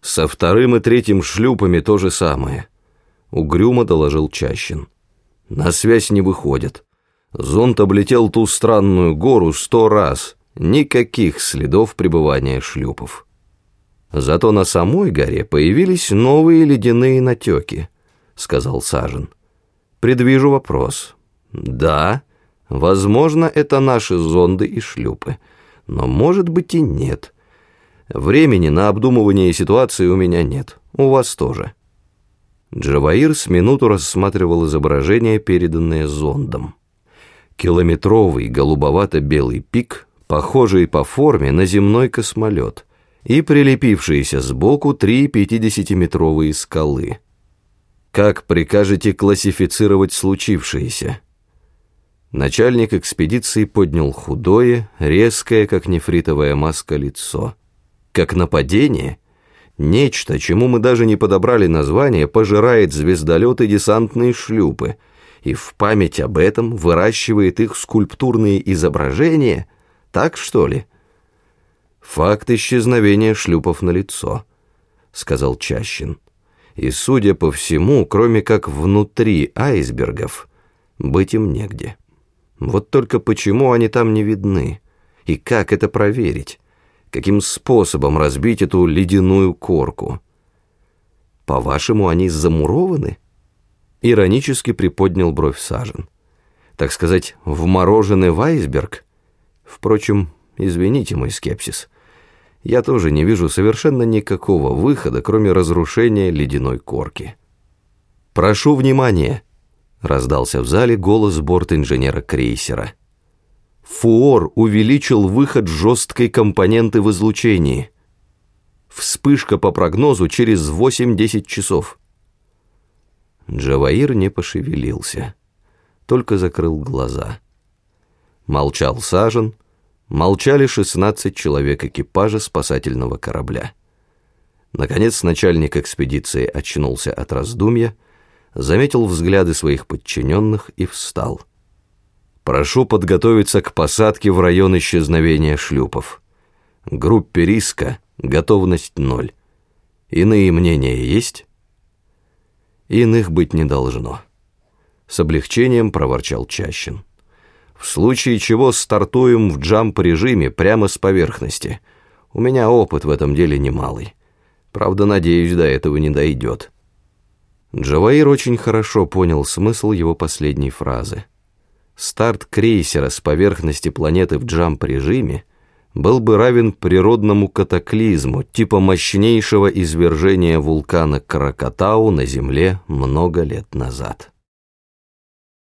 Со вторым и третьим шлюпами то же самое. Угрюмо доложил Чащин. На связь не выходят. Зонт облетел ту странную гору сто раз. Никаких следов пребывания шлюпов. Зато на самой горе появились новые ледяные натеки, сказал Сажен. Предвижу вопрос. Да, возможно, это наши зонды и шлюпы, но может быть и нет. Времени на обдумывание ситуации у меня нет, у вас тоже. Джаваир с минуту рассматривал изображение, переданное зондом. Километровый голубовато-белый пик, похожий по форме на земной космолет, и прилепившиеся сбоку три пятидесятиметровые скалы. Как прикажете классифицировать случившееся? Начальник экспедиции поднял худое, резкое, как нефритовая маска, лицо. Как нападение? Нечто, чему мы даже не подобрали название, пожирает звездолеты десантные шлюпы, и в память об этом выращивает их скульптурные изображения? Так что ли? Факт исчезновения шлюпов на лицо, сказал Чащин. И, судя по всему, кроме как внутри айсбергов, быть им негде. Вот только почему они там не видны? И как это проверить? Каким способом разбить эту ледяную корку. По-вашему, они замурованы? Иронически приподнял бровь Сажен. Так сказать, вморожены в айсберг? Впрочем, извините мой скепсис. Я тоже не вижу совершенно никакого выхода, кроме разрушения ледяной корки. «Прошу внимания!» — раздался в зале голос борт-инженера крейсера — Фуор увеличил выход жесткой компоненты в излучении. Вспышка по прогнозу через 8-10 часов. Джаваир не пошевелился, только закрыл глаза. Молчал Сажен, молчали 16 человек экипажа спасательного корабля. Наконец начальник экспедиции очнулся от раздумья, заметил взгляды своих подчиненных и встал. Прошу подготовиться к посадке в район исчезновения шлюпов. Группе риска готовность ноль. Иные мнения есть? Иных быть не должно. С облегчением проворчал Чащин. В случае чего стартуем в джамп-режиме прямо с поверхности. У меня опыт в этом деле немалый. Правда, надеюсь, до этого не дойдет. Джаваир очень хорошо понял смысл его последней фразы. Старт крейсера с поверхности планеты в джамп-режиме был бы равен природному катаклизму, типа мощнейшего извержения вулкана Кракатау на Земле много лет назад.